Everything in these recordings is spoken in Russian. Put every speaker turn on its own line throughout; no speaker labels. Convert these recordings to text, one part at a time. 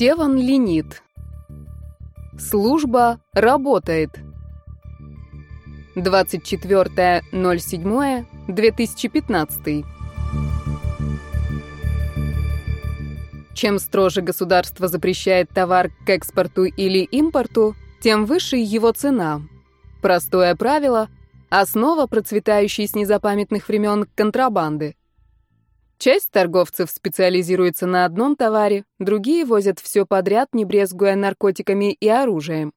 Севан Ленит. Служба работает. 24.07.2015. Чем строже государство запрещает товар к экспорту или импорту, тем выше его цена. Простое правило — основа процветающей с незапамятных времен контрабанды. Часть торговцев специализируется на одном товаре, другие возят все подряд, не брезгуя наркотиками и оружием.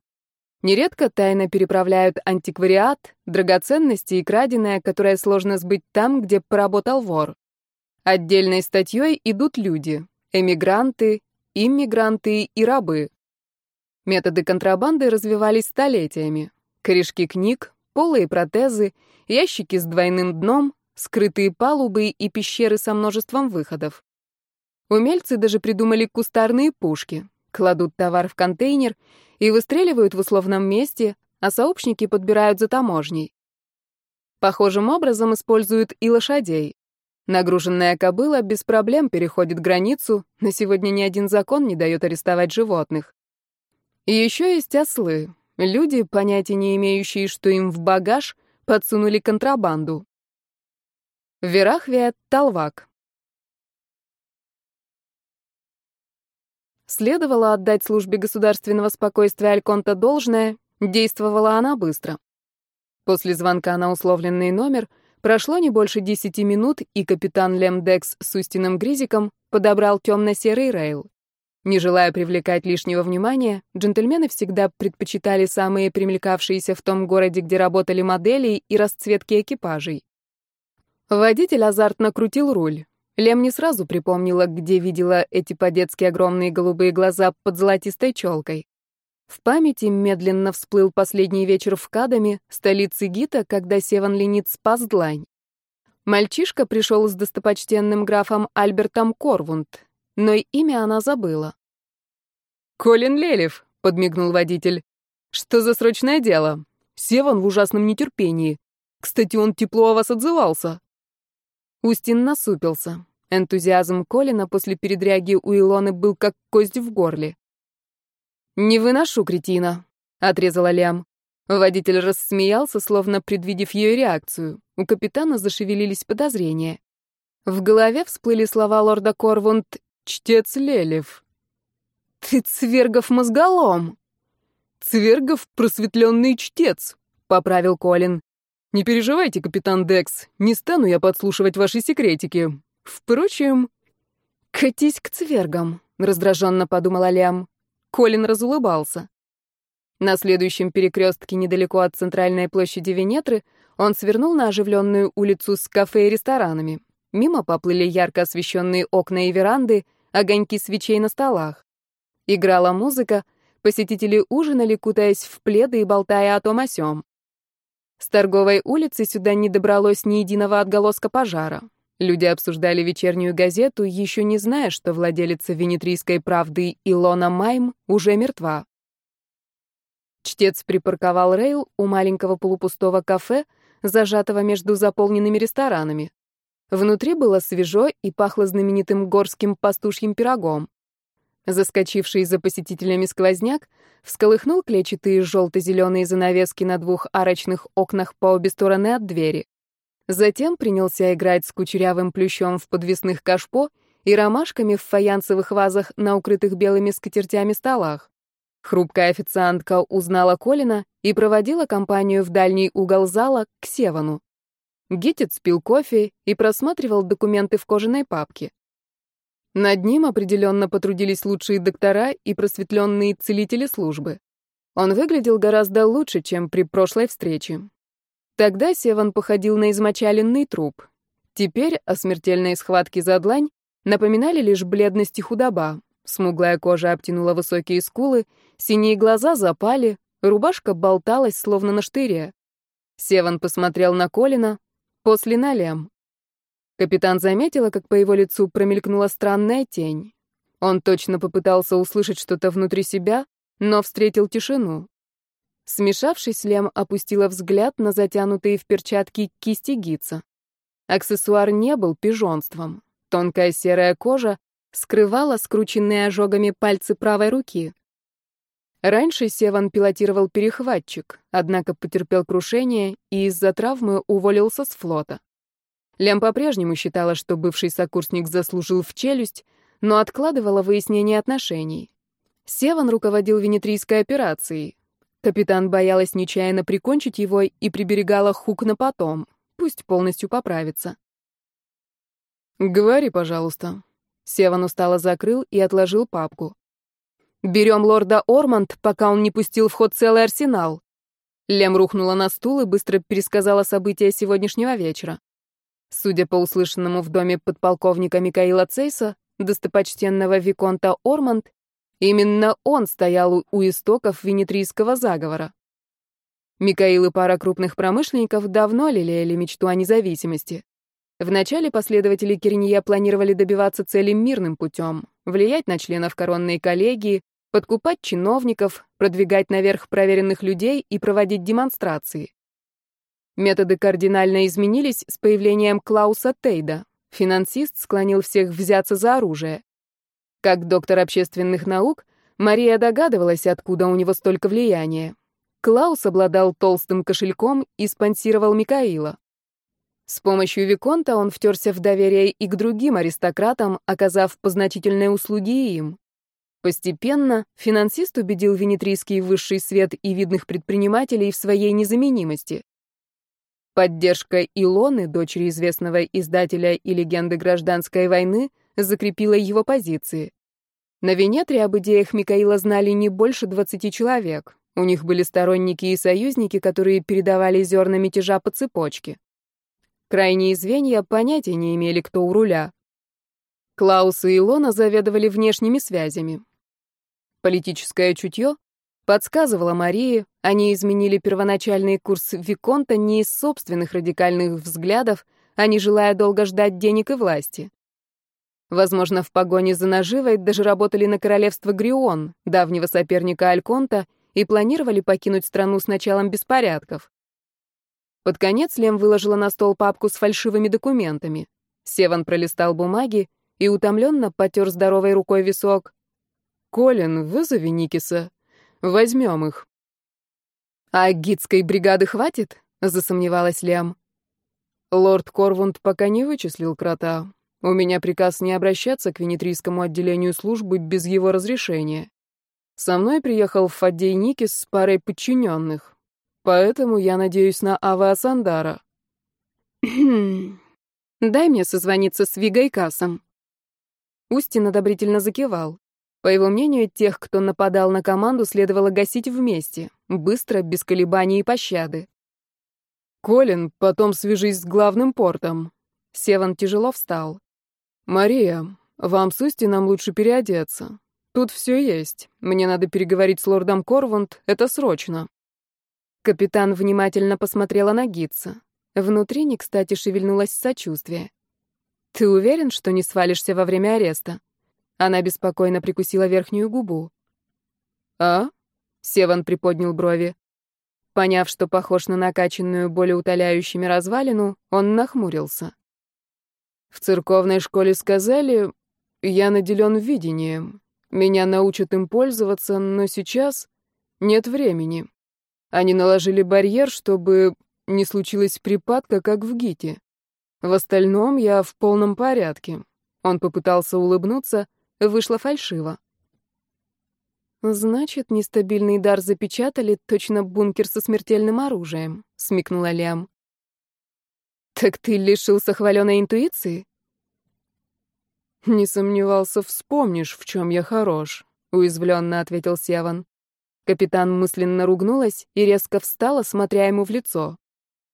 Нередко тайно переправляют антиквариат, драгоценности и краденое, которое сложно сбыть там, где поработал вор. Отдельной статьей идут люди — эмигранты, иммигранты и рабы. Методы контрабанды развивались столетиями. Корешки книг, полые протезы, ящики с двойным дном, скрытые палубы и пещеры со множеством выходов. Умельцы даже придумали кустарные пушки, кладут товар в контейнер и выстреливают в условном месте, а сообщники подбирают за таможней. Похожим образом используют и лошадей. Нагруженная кобыла без проблем переходит границу, на сегодня ни один закон не дает арестовать животных. И еще есть ослы, люди, понятия не имеющие, что им в багаж подсунули контрабанду. Верахвия Талвак. Следовало отдать службе государственного спокойствия Альконта должное, действовала она быстро. После звонка на условленный номер прошло не больше десяти минут, и капитан Лемдекс с Устиным Гризиком подобрал темно-серый рейл. Не желая привлекать лишнего внимания, джентльмены всегда предпочитали самые примелькавшиеся в том городе, где работали модели и расцветки экипажей. Водитель азартно крутил руль. Лем не сразу припомнила, где видела эти по-детски огромные голубые глаза под золотистой челкой. В памяти медленно всплыл последний вечер в Кадаме, столице Гита, когда Севан Ленит спас длань. Мальчишка пришел с достопочтенным графом Альбертом Корвунд, но имя она забыла. «Колин Лелев», — подмигнул водитель. «Что за срочное дело? Севан в ужасном нетерпении. Кстати, он тепло о вас отзывался». Устин насупился. Энтузиазм Колина после передряги у Илоны был как кость в горле. «Не выношу, кретина», — отрезала Лям. Водитель рассмеялся, словно предвидев ее реакцию. У капитана зашевелились подозрения. В голове всплыли слова лорда Корвунд «Чтец Лелев». «Ты Цвергов мозголом!» «Цвергов просветленный чтец», — поправил Колин. «Не переживайте, капитан Декс, не стану я подслушивать ваши секретики. Впрочем...» «Катись к цвергам», — раздраженно подумала Лям. Колин разулыбался. На следующем перекрестке недалеко от центральной площади Венетры он свернул на оживленную улицу с кафе и ресторанами. Мимо поплыли ярко освещенные окна и веранды, огоньки свечей на столах. Играла музыка, посетители ужинали, кутаясь в пледы и болтая о том о сём. С торговой улицы сюда не добралось ни единого отголоска пожара. Люди обсуждали вечернюю газету, еще не зная, что владелица венетрийской правды Илона Майм уже мертва. Чтец припарковал рейл у маленького полупустого кафе, зажатого между заполненными ресторанами. Внутри было свежо и пахло знаменитым горским пастушьим пирогом. Заскочивший за посетителями сквозняк всколыхнул клетчатые желто-зеленые занавески на двух арочных окнах по обе стороны от двери. Затем принялся играть с кучерявым плющом в подвесных кашпо и ромашками в фаянсовых вазах на укрытых белыми скатертями столах. Хрупкая официантка узнала Колина и проводила компанию в дальний угол зала к Севану. Гитец пил кофе и просматривал документы в кожаной папке. Над ним определенно потрудились лучшие доктора и просветленные целители службы. Он выглядел гораздо лучше, чем при прошлой встрече. Тогда Севан походил на измочаленный труп. Теперь о смертельной схватке за длань напоминали лишь бледность и худоба. Смуглая кожа обтянула высокие скулы, синие глаза запали, рубашка болталась, словно на штыре. Севан посмотрел на Колина, после на Лем. Капитан заметила, как по его лицу промелькнула странная тень. Он точно попытался услышать что-то внутри себя, но встретил тишину. Смешавшись, Лем опустила взгляд на затянутые в перчатки кисти гица. Аксессуар не был пижонством. Тонкая серая кожа, скрывала скрученные ожогами пальцы правой руки. Раньше Севан пилотировал перехватчик, однако потерпел крушение и из-за травмы уволился с флота. Лям по-прежнему считала, что бывший сокурсник заслужил в челюсть, но откладывала выяснение отношений. Севан руководил венетрийской операцией. Капитан боялась нечаянно прикончить его и приберегала хук на потом. Пусть полностью поправится.
«Говори, пожалуйста». Севан устало закрыл и отложил папку.
Берем лорда Орманд, пока он не пустил в ход целый арсенал. Лем рухнула на стул и быстро пересказала события сегодняшнего вечера. Судя по услышанному в доме подполковника Микаила Цейса, достопочтенного Виконта Орманд, именно он стоял у истоков венетрийского заговора. Микаил и пара крупных промышленников давно лелеяли мечту о независимости. Вначале последователи Киринья планировали добиваться цели мирным путем, влиять на членов коронной коллегии, подкупать чиновников, продвигать наверх проверенных людей и проводить демонстрации. Методы кардинально изменились с появлением Клауса Тейда. Финансист склонил всех взяться за оружие. Как доктор общественных наук, Мария догадывалась, откуда у него столько влияния. Клаус обладал толстым кошельком и спонсировал Микаила. С помощью Виконта он втерся в доверие и к другим аристократам, оказав позначительные услуги им. Постепенно финансист убедил венетрийский высший свет и видных предпринимателей в своей незаменимости. Поддержка Илоны, дочери известного издателя и легенды гражданской войны, закрепила его позиции. На Венетре об идеях Микаила знали не больше 20 человек. У них были сторонники и союзники, которые передавали зерна мятежа по цепочке. Крайние звенья понятия не имели, кто у руля. Клаус и Илона заведовали внешними связями. Политическое чутье подсказывало Марии, они изменили первоначальный курс Виконта не из собственных радикальных взглядов, а не желая долго ждать денег и власти. Возможно, в погоне за наживой даже работали на королевство Грион, давнего соперника Альконта, и планировали покинуть страну с началом беспорядков. Под конец Лем выложила на стол папку с фальшивыми документами. Севан пролистал бумаги и утомленно потер здоровой рукой висок. «Колин, вызови Никиса. Возьмем их». «А гидской бригады хватит?» — засомневалась Лем. «Лорд Корвунд пока не вычислил крота. У меня приказ не обращаться к венетрийскому отделению службы без его разрешения. Со мной приехал Фаддей Никис с парой подчиненных. Поэтому я надеюсь на Ава Сандара». «Дай мне созвониться с Вигой Кассом». Устин одобрительно закивал. По его мнению, тех, кто нападал на команду, следовало гасить вместе, быстро, без колебаний и пощады.
«Колин, потом свяжись с главным портом».
Севан тяжело встал.
«Мария, вам с Устином лучше переодеться. Тут все есть. Мне надо переговорить с лордом Корвунд, это срочно».
Капитан внимательно посмотрела на Гитса. Внутри не кстати шевельнулось сочувствие. «Ты уверен, что не свалишься во время ареста?» Она беспокойно прикусила верхнюю губу.
«А?»
— Севан приподнял брови. Поняв, что похож на накачанную болеутоляющими развалину, он нахмурился.
«В церковной школе сказали, я наделен видением. Меня научат им пользоваться, но сейчас нет времени. Они наложили барьер, чтобы не случилось припадка, как в ГИТе. В остальном я в полном порядке». Он попытался улыбнуться, Вышло фальшиво.
«Значит, нестабильный дар запечатали, точно бункер со смертельным оружием», — смекнула Лям. «Так ты лишился хваленой интуиции?»
«Не сомневался, вспомнишь, в чем я хорош», — уязвленно ответил Севан.
Капитан мысленно ругнулась и резко встала, смотря ему в лицо.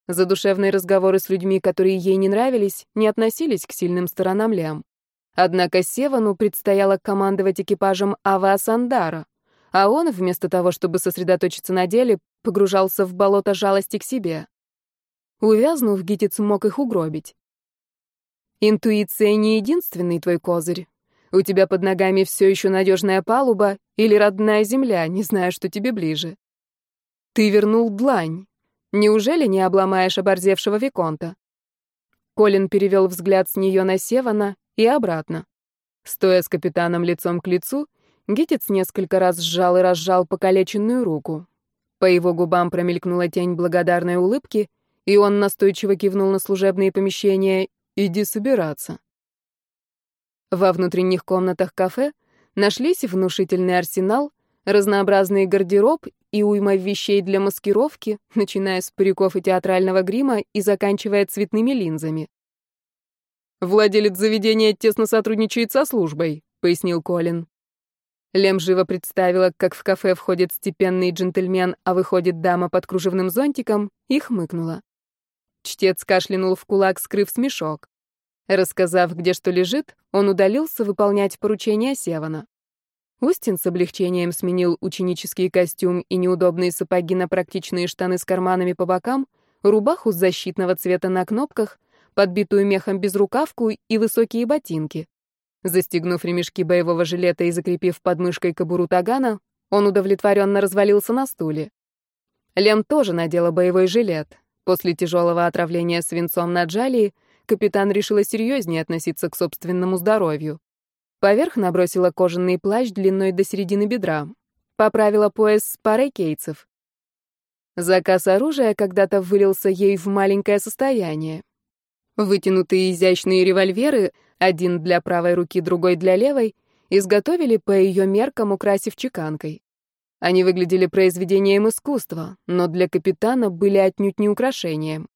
Задушевные разговоры с людьми, которые ей не нравились, не относились к сильным сторонам Лям. Однако Севану предстояло командовать экипажем Ава Сандара, а он, вместо того, чтобы сосредоточиться на деле, погружался в болото жалости к себе. Увязнув, Гитец мог их угробить. Интуиция не единственный твой козырь. У тебя под ногами все еще надежная палуба или родная земля, не знаю, что тебе ближе. Ты вернул длань. Неужели не обломаешь оборзевшего Виконта? Колин перевел взгляд с нее на Севана и обратно. Стоя с капитаном лицом к лицу, Гитец несколько раз сжал и разжал покалеченную руку. По его губам промелькнула тень благодарной улыбки, и он настойчиво кивнул на служебные помещения «Иди собираться». Во внутренних комнатах кафе нашлись внушительный арсенал, разнообразный гардероб и уйма вещей для маскировки, начиная с париков и театрального грима и заканчивая цветными линзами. «Владелец заведения тесно сотрудничает со службой», — пояснил Колин. Лем живо представила, как в кафе входит степенный джентльмен, а выходит дама под кружевным зонтиком, и хмыкнула. Чтец кашлянул в кулак, скрыв смешок. Рассказав, где что лежит, он удалился выполнять поручение Севана. Устин с облегчением сменил ученический костюм и неудобные сапоги на практичные штаны с карманами по бокам, рубаху защитного цвета на кнопках, подбитую мехом безрукавку и высокие ботинки. Застегнув ремешки боевого жилета и закрепив подмышкой кобуру тагана, он удовлетворенно развалился на стуле. Лем тоже надела боевой жилет. После тяжелого отравления свинцом на Джалии капитан решила серьезнее относиться к собственному здоровью. Поверх набросила кожаный плащ длиной до середины бедра. Поправила пояс с парой кейцев. Заказ оружия когда-то вылился ей в маленькое состояние. Вытянутые изящные револьверы, один для правой руки, другой для левой, изготовили по ее меркам, украсив чеканкой. Они выглядели произведением искусства, но для капитана были отнюдь не украшением.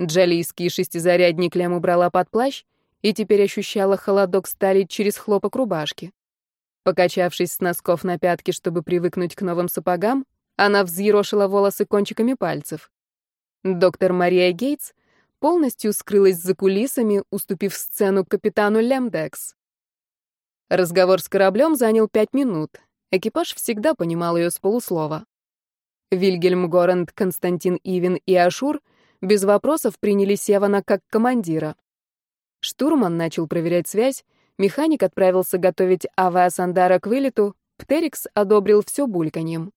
Джалийский шестизарядник Лем убрала под плащ, и теперь ощущала холодок стали через хлопок рубашки. Покачавшись с носков на пятки, чтобы привыкнуть к новым сапогам, она взъерошила волосы кончиками пальцев. Доктор Мария Гейтс полностью скрылась за кулисами, уступив сцену капитану Лемдекс. Разговор с кораблем занял пять минут. Экипаж всегда понимал ее с полуслова. Вильгельм Горанд, Константин Ивин и Ашур без вопросов приняли Севана как командира. Штурман начал проверять связь, механик отправился готовить авиасандара к вылету, Птерикс одобрил все бульканьем.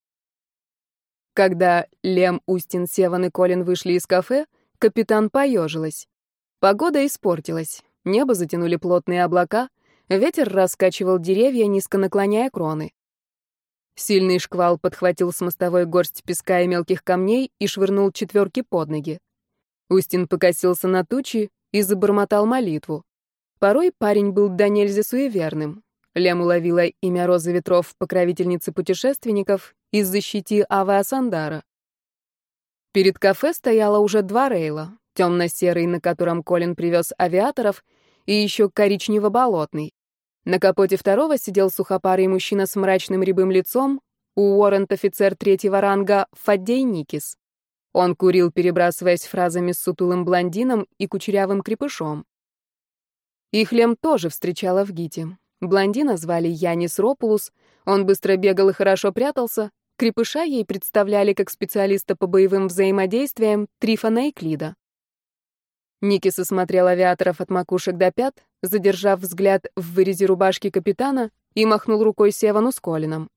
Когда Лем, Устин, Севан и Колин вышли из кафе, капитан поежилась. Погода испортилась, небо затянули плотные облака, ветер раскачивал деревья, низко наклоняя кроны. Сильный шквал подхватил с мостовой горсть песка и мелких камней и швырнул четверки под ноги. Устин покосился на тучи, и забормотал молитву. Порой парень был до нельзя суеверным. Лем уловила имя Розы Ветров, покровительницы путешественников, из защити Ава Асандара. Перед кафе стояло уже два рейла, темно-серый, на котором Колин привез авиаторов, и еще коричнево-болотный. На капоте второго сидел сухопарый мужчина с мрачным рябым лицом, у Уоррент офицер третьего ранга Фаддей Никис. Он курил, перебрасываясь фразами с сутулым блондином и кучерявым крепышом. Их Лем тоже встречала в ГИТе. Блондина звали Янис Ропулус, он быстро бегал и хорошо прятался, крепыша ей представляли как специалиста по боевым взаимодействиям Трифона Клида. Никис осмотрел авиаторов от макушек до пят, задержав взгляд в вырезе рубашки капитана и махнул рукой Севану с Колином.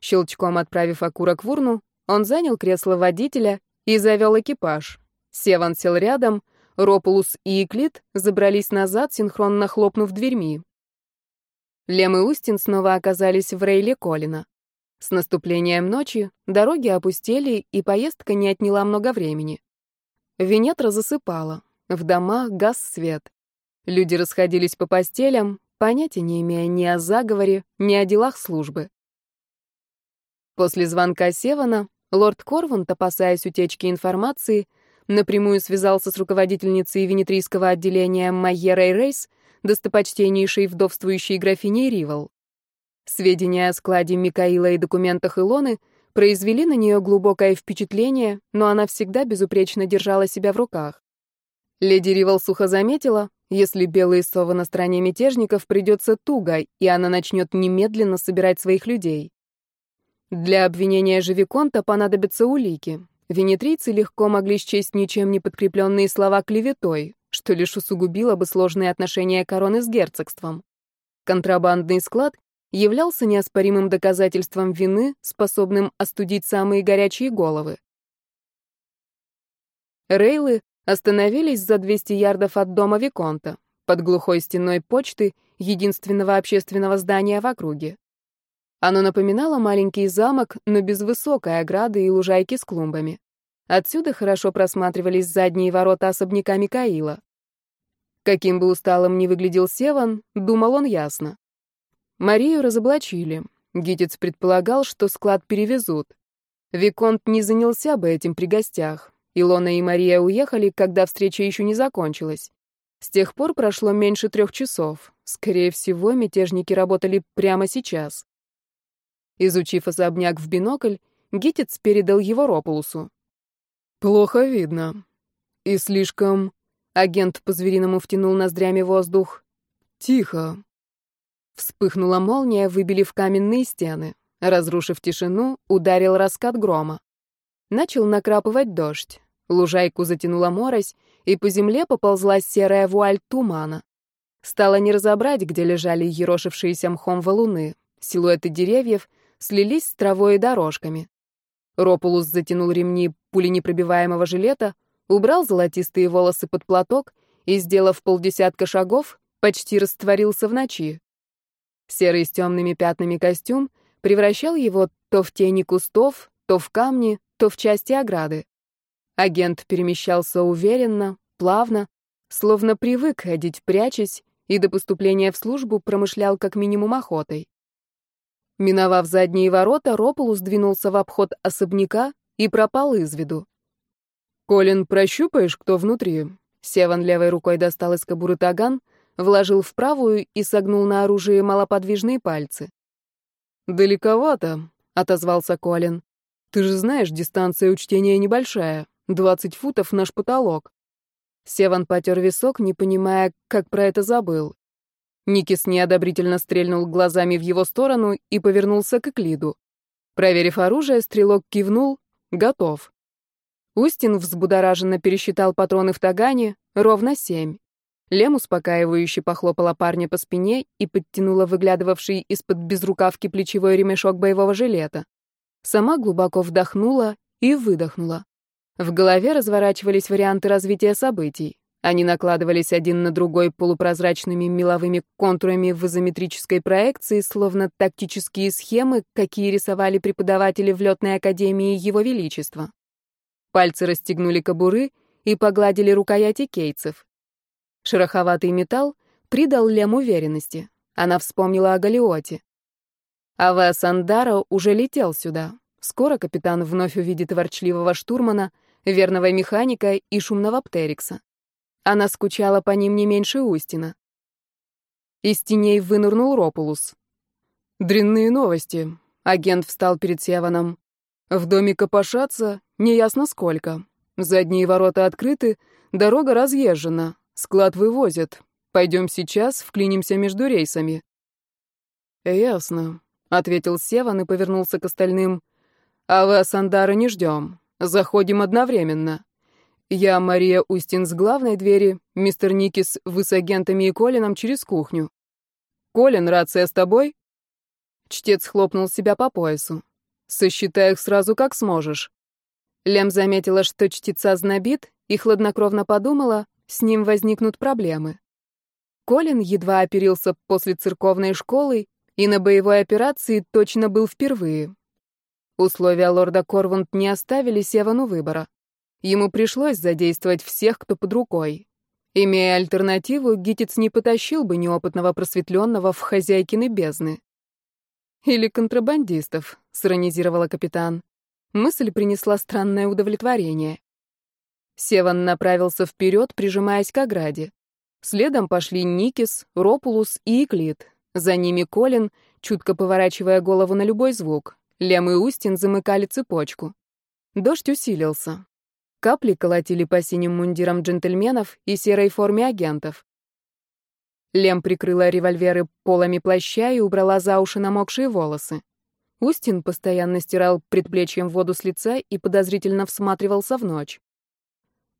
Щелчком отправив окурок в урну, он занял кресло водителя и завел экипаж. Севан сел рядом, Ропулус и Эклид забрались назад, синхронно хлопнув дверьми. Лем и Устин снова оказались в рейле Колина. С наступлением ночи дороги опустели, и поездка не отняла много времени. Венетра засыпала, в домах газ свет. Люди расходились по постелям, понятия не имея ни о заговоре, ни о делах службы. После звонка Севана Лорд Корвант, опасаясь утечки информации, напрямую связался с руководительницей венетрийского отделения Майерой Рейс, достопочтеннейшей вдовствующей графиней Ривал. Сведения о складе Микаила и документах Илоны произвели на нее глубокое впечатление, но она всегда безупречно держала себя в руках. Леди Ривал сухо заметила, если белые совы на стороне мятежников придется туго, и она начнет немедленно собирать своих людей. Для обвинения же Виконта понадобятся улики. Венетрийцы легко могли счесть ничем не подкрепленные слова клеветой, что лишь усугубило бы сложные отношения короны с герцогством. Контрабандный склад являлся неоспоримым доказательством вины, способным остудить самые горячие головы. Рейлы остановились за 200 ярдов от дома Виконта, под глухой стеной почты единственного общественного здания в округе. Оно напоминало маленький замок, но без высокой ограды и лужайки с клумбами. Отсюда хорошо просматривались задние ворота особняка Микаила. Каким бы усталым ни выглядел Севан, думал он ясно. Марию разоблачили. Гитец предполагал, что склад перевезут. Виконт не занялся бы этим при гостях. Илона и Мария уехали, когда встреча еще не закончилась. С тех пор прошло меньше трех часов. Скорее всего, мятежники работали прямо сейчас. Изучив особняк в бинокль, Гитец передал его Ропулусу.
«Плохо видно. И слишком...» Агент по-звериному втянул ноздрями воздух. «Тихо». Вспыхнула молния, выбили в каменные стены. Разрушив тишину, ударил раскат грома. Начал накрапывать дождь. Лужайку затянула морось, и по земле поползла серая вуаль тумана. Стало не разобрать, где лежали ерошившиеся мхом валуны. Силуэты деревьев слились с травой и дорожками. Ропулус затянул ремни пуленепробиваемого жилета, убрал золотистые волосы под платок и, сделав полдесятка шагов, почти растворился в ночи. Серый с темными пятнами костюм превращал его то в тени кустов, то в камни, то в части ограды. Агент перемещался уверенно, плавно, словно привык ходить прячась, и до поступления в службу промышлял как минимум охотой. Миновав задние ворота, Ропулус двинулся в обход особняка и пропал из виду. «Колин, прощупаешь, кто внутри?» Севан левой рукой достал из кобуры таган, вложил в правую и согнул на оружие малоподвижные пальцы. «Далековато», — отозвался Колин. «Ты же знаешь, дистанция учтения небольшая. Двадцать футов — наш потолок». Севан потер висок, не понимая, как про это забыл. Никис неодобрительно стрельнул глазами в его сторону и повернулся к Эклиду. Проверив оружие, стрелок кивнул «Готов». Устин взбудораженно пересчитал патроны в тагане, ровно семь. Лем успокаивающе похлопала парня по спине и подтянула выглядывавший из-под безрукавки плечевой ремешок боевого жилета. Сама глубоко вдохнула и выдохнула. В голове разворачивались варианты развития событий. Они накладывались один на другой полупрозрачными меловыми контурами в изометрической проекции, словно тактические схемы, какие рисовали преподаватели в летной академии Его Величества. Пальцы расстегнули кобуры и погладили рукояти кейцев. Шероховатый металл придал Лем уверенности. Она вспомнила о Галиоте. Авеа Сандара уже летел сюда. Скоро капитан вновь увидит ворчливого штурмана, верного механика и шумного птерикса. Она скучала по ним не меньше Устина. Из теней вынырнул Ропулус. «Дрянные новости». Агент встал перед Севаном. «В доме копошатся, неясно сколько. Задние ворота открыты, дорога разъезжена, склад вывозят. Пойдем сейчас, вклинимся между рейсами». «Ясно», — ответил Севан и повернулся к остальным. «А вы Асандара не ждем. Заходим одновременно». Я Мария Устин с главной двери, мистер Никис вы с агентами и Колином через кухню. Колин, рация с тобой? Чтец хлопнул себя по поясу. Сосчитай их сразу как сможешь. Лем заметила, что чтеца знобит, и хладнокровно подумала, с ним возникнут проблемы. Колин едва оперился после церковной школы и на боевой операции точно был впервые. Условия лорда Корвунд не оставили Севану выбора. Ему пришлось задействовать всех, кто под рукой. Имея альтернативу, Гитец не потащил бы неопытного просветленного в хозяйкины бездны. «Или контрабандистов», — сиронизировала капитан. Мысль принесла странное удовлетворение. Севан направился вперед, прижимаясь к ограде. Следом пошли Никис, Ропулус и Иклит. За ними Колин, чутко поворачивая голову на любой звук. Лем и Устин замыкали цепочку. Дождь усилился. Капли колотили по синим мундирам джентльменов и серой форме агентов. Лем прикрыла револьверы полами плаща и убрала за уши намокшие волосы. Устин постоянно стирал предплечьем воду с лица и подозрительно всматривался в ночь.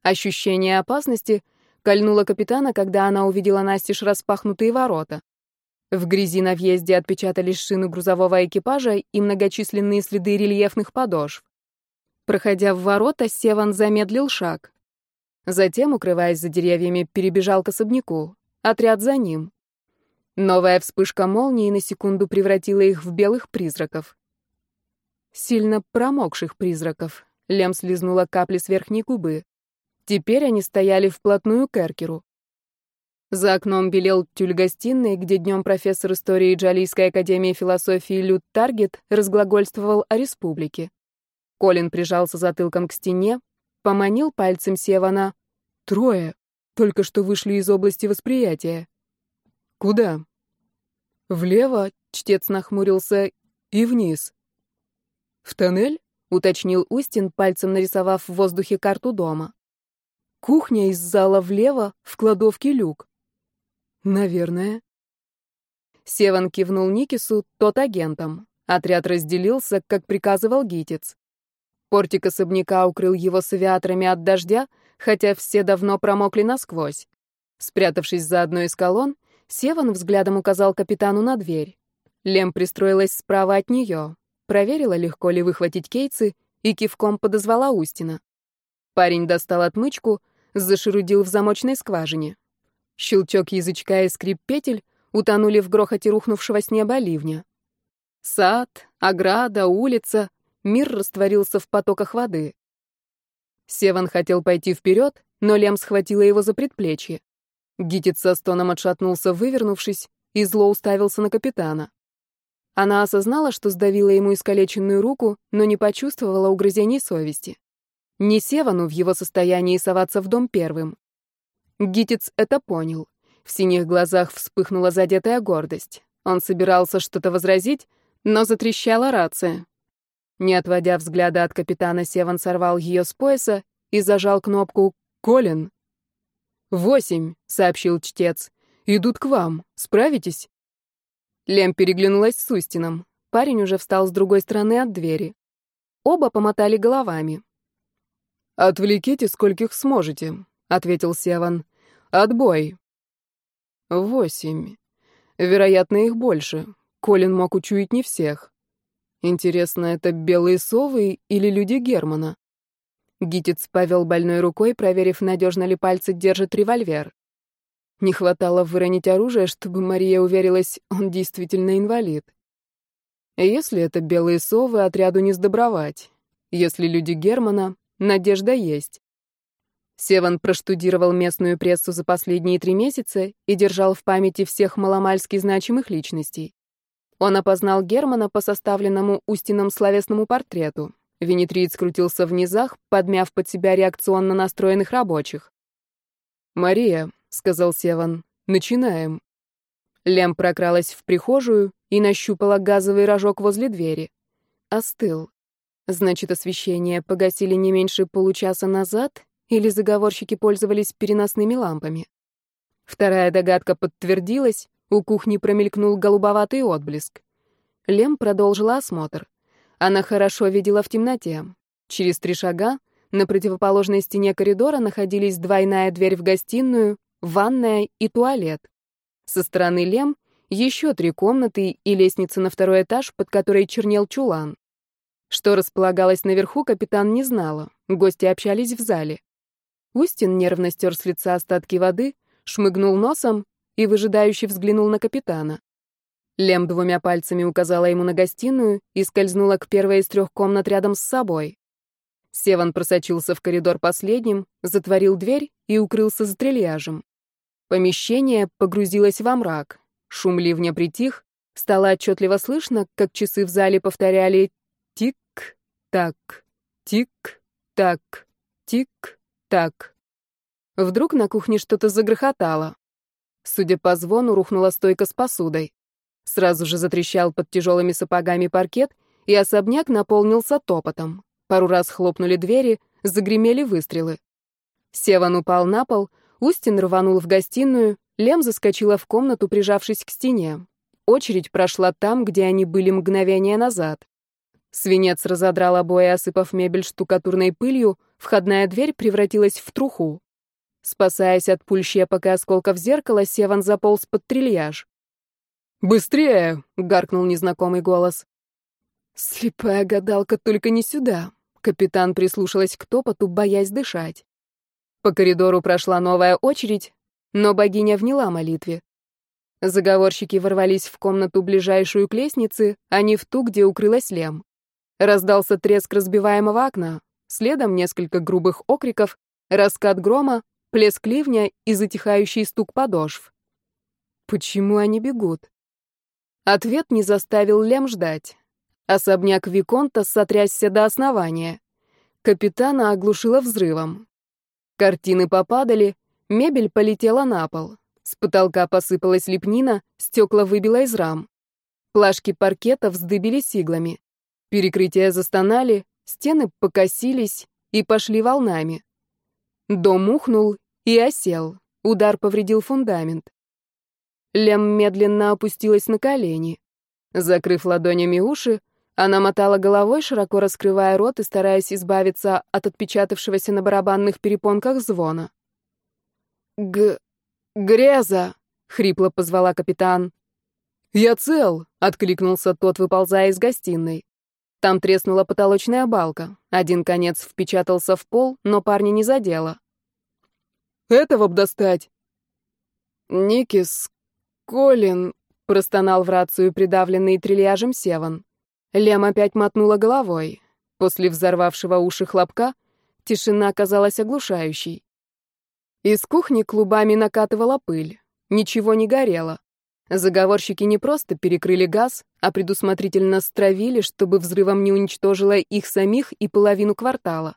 Ощущение опасности кольнуло капитана, когда она увидела настежь распахнутые ворота. В грязи на въезде отпечатались шины грузового экипажа и многочисленные следы рельефных подошв. Проходя в ворота, Севан замедлил шаг. Затем, укрываясь за деревьями, перебежал к особняку. Отряд за ним.
Новая вспышка молнии на секунду превратила их в белых призраков. Сильно промокших призраков. Лем слизнула капли с верхней губы. Теперь они стояли вплотную к Эркеру. За окном белел тюль гостиной, где днем профессор истории Джалийской академии философии Люд Таргет разглагольствовал о республике. Колин прижался затылком к стене, поманил пальцем Севана. «Трое. Только что вышли из области восприятия». «Куда?» «Влево», — чтец нахмурился, — «и вниз». «В тоннель?» — уточнил Устин, пальцем нарисовав в воздухе карту дома. «Кухня из зала влево, в кладовке люк». «Наверное». Севан кивнул Никису, тот агентом. Отряд разделился, как приказывал Гитец. Портик особняка укрыл его с авиаторами от дождя, хотя все давно промокли насквозь. Спрятавшись за одной из колонн, Севан взглядом указал капитану на дверь. Лем пристроилась справа от нее, проверила, легко ли выхватить кейцы, и кивком подозвала Устина. Парень достал отмычку, зашерудил в замочной скважине. Щелчок язычка и скрип петель утонули в грохоте рухнувшего с неба ливня. Сад, ограда, улица, мир растворился в потоках воды. Севан хотел пойти вперед, но Лем схватила его за предплечье. Гитит со стоном отшатнулся, вывернувшись, и зло уставился на капитана. Она осознала, что сдавила ему искалеченную руку, но не почувствовала угрызений совести. Не Севану в его состоянии соваться в дом первым. Гитец это понял. В синих глазах вспыхнула задетая гордость. Он собирался что-то возразить, но затрещала рация. Не отводя взгляда от капитана, Севан сорвал ее с пояса и зажал кнопку «Колин». «Восемь», — сообщил чтец. «Идут к вам. Справитесь?» Лем переглянулась с Устином. Парень уже встал с другой стороны от двери. Оба помотали головами. «Отвлеките, скольких сможете», — ответил Севан. «Отбой». «Восемь. Вероятно, их больше. Колин мог учуять не всех. Интересно, это белые совы или люди Германа?» Гитец повел больной рукой, проверив, надежно ли пальцы держат револьвер. Не хватало выронить оружие, чтобы Мария уверилась, он действительно инвалид. Если это белые совы, отряду не сдобровать. Если люди Германа, надежда есть. Севан проштудировал местную прессу за последние три месяца и держал в памяти всех маломальски значимых личностей. Он опознал Германа по составленному Устином словесному портрету. Венетриец крутился в низах, подмяв под себя реакционно настроенных рабочих. «Мария», — сказал Севан, — «начинаем». Лем прокралась в прихожую и нащупала газовый рожок возле двери. Остыл. Значит, освещение погасили не меньше получаса назад, или заговорщики пользовались переносными лампами. Вторая догадка подтвердилась, у кухни промелькнул голубоватый отблеск. Лем продолжила осмотр. Она хорошо видела в темноте. Через три шага на противоположной стене коридора находились двойная дверь в гостиную, ванная и туалет. Со стороны Лем еще три комнаты и лестница на второй этаж, под которой чернел чулан. Что располагалось наверху, капитан не знала. Гости общались в зале. Устин нервно стер с лица остатки воды, шмыгнул носом и выжидающе взглянул на капитана. Лем двумя пальцами указала ему на гостиную и скользнула к первой из трех комнат рядом с собой. Севан просочился в коридор последним, затворил дверь и укрылся за трильяжем. Помещение погрузилось во мрак. Шум ливня притих, стало отчетливо слышно, как часы в зале повторяли «тик-так, тик-так, тик так. Вдруг на кухне что-то загрохотало. Судя по звону, рухнула стойка с посудой. Сразу же затрещал под тяжелыми сапогами паркет, и особняк наполнился топотом. Пару раз хлопнули двери, загремели выстрелы. Севан упал на пол, Устин рванул в гостиную, Лем заскочила в комнату, прижавшись к стене. Очередь прошла там, где они были мгновение назад. Свинец разодрал обои, осыпав мебель штукатурной пылью, входная дверь превратилась в труху. Спасаясь от пуль щепок и осколков зеркала, Севан заполз под трильяж. «Быстрее!» — гаркнул незнакомый голос. «Слепая гадалка, только не сюда!» Капитан прислушалась к топоту, боясь дышать. По коридору прошла новая очередь, но богиня вняла молитве. Заговорщики ворвались в комнату, ближайшую к лестнице, а не в ту, где укрылась Лем. Раздался треск разбиваемого окна, следом несколько грубых окриков, раскат грома, плеск ливня и затихающий стук подошв. Почему они бегут? Ответ не заставил Лем ждать. Особняк Виконта сотрясся до основания. Капитана оглушило взрывом. Картины попадали, мебель полетела на пол. С потолка посыпалась лепнина, стекла выбило из рам. Плашки паркета вздыбились иглами. Перекрытия застонали, стены покосились и пошли волнами. Дом ухнул и осел. Удар повредил фундамент. Лем медленно опустилась на колени. Закрыв ладонями уши, она мотала головой, широко раскрывая рот и стараясь избавиться от отпечатавшегося на барабанных перепонках звона. «Г... Греза!» — хрипло позвала капитан.
«Я цел!»
— откликнулся тот, выползая из гостиной. Там треснула потолочная балка. Один конец впечатался в пол, но парня не задело.
«Этого б достать!»
«Никис, Колин!» — простонал в рацию придавленный трильяжем Севан. Лем опять мотнула головой. После взорвавшего уши хлопка тишина казалась оглушающей. Из кухни клубами накатывала пыль. Ничего не горело. Заговорщики не просто перекрыли газ, а предусмотрительно стравили, чтобы взрывом не уничтожило их самих и половину квартала.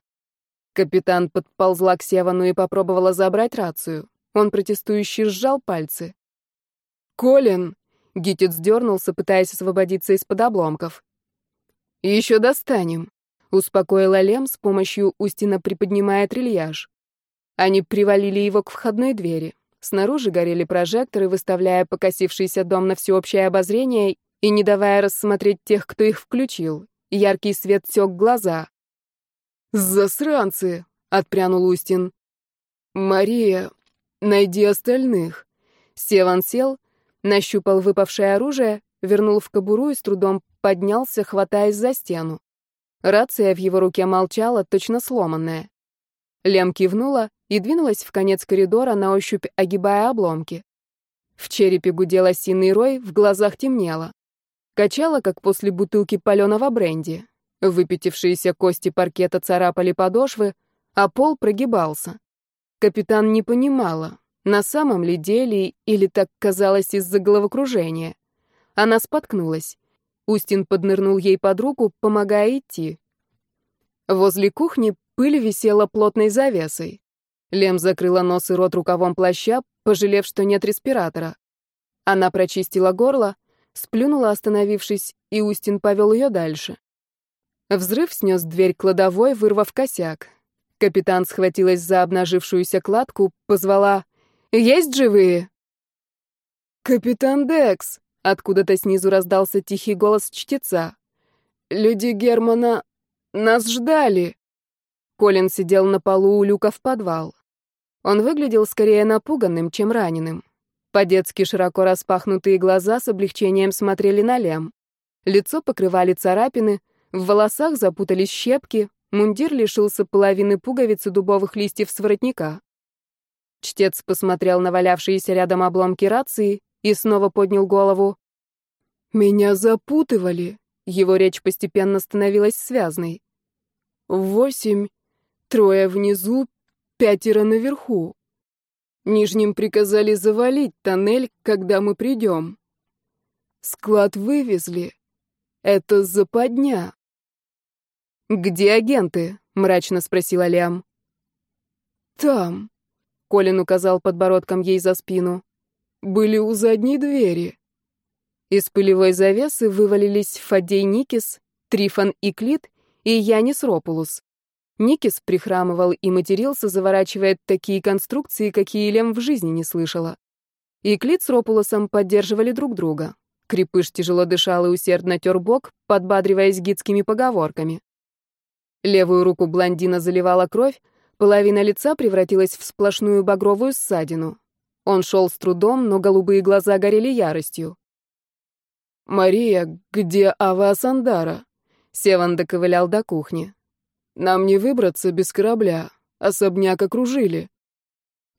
Капитан подползла к Севану и попробовала забрать рацию. Он протестующе сжал пальцы. «Колин!» — Гитец дернулся, пытаясь освободиться из-под обломков. «Еще достанем», — успокоила Лем с помощью Устина, приподнимая трильяж. Они привалили его к входной двери. Снаружи горели прожекторы, выставляя покосившийся дом на всеобщее обозрение и не давая рассмотреть тех, кто их включил. Яркий свет тек глаза.
«Засранцы!» — отпрянул Устин. «Мария, найди остальных».
Севан сел, нащупал выпавшее оружие, вернул в кобуру и с трудом поднялся, хватаясь за стену. Рация в его руке молчала, точно сломанная. Лем кивнула и двинулась в конец коридора, на ощупь огибая обломки. В черепе гудел осиный рой, в глазах темнело. Качала, как после бутылки паленого бренди. Выпятившиеся кости паркета царапали подошвы, а пол прогибался. Капитан не понимала, на самом ли деле или так казалось из-за головокружения. Она споткнулась. Устин поднырнул ей под руку, помогая идти. Возле кухни пыль висела плотной завесой. Лем закрыла нос и рот рукавом плаща, пожалев, что нет респиратора. Она прочистила горло, сплюнула, остановившись, и Устин повел ее дальше. Взрыв снес дверь кладовой, вырвав косяк. Капитан схватилась за обнажившуюся кладку, позвала «Есть живые?»
«Капитан Декс!» — откуда-то снизу раздался тихий голос чтеца. «Люди Германа нас ждали!»
Колин сидел на полу у люка в подвал. Он выглядел скорее напуганным, чем раненым. По-детски широко распахнутые глаза с облегчением смотрели на Лем. Лицо покрывали царапины, в волосах запутались щепки, мундир лишился половины пуговицы дубовых листьев с воротника. Чтец посмотрел на валявшиеся рядом обломки рации и снова поднял голову.
«Меня запутывали», — его речь постепенно становилась связной. «Восемь, трое внизу, пятеро наверху. Нижним приказали завалить тоннель, когда мы придем. Склад вывезли. Это западня.
«Где агенты?» — мрачно спросила Лям.
«Там», —
Колин указал подбородком ей за спину.
«Были у задней двери».
Из пылевой завесы вывалились Фадей Никис, Трифон Иклит и Янис Ропулус. Никис прихрамывал и матерился, заворачивая такие конструкции, какие Лем в жизни не слышала. И Клит с Ропулосом поддерживали друг друга. Крепыш тяжело дышал и усердно тер бок, подбадриваясь гидскими поговорками. Левую руку блондина заливала кровь, половина лица превратилась в сплошную багровую ссадину. Он шел с трудом, но голубые глаза горели яростью.
«Мария, где Ава Сандара?»
Севан доковылял до кухни.
Нам не выбраться без корабля. Особняк окружили.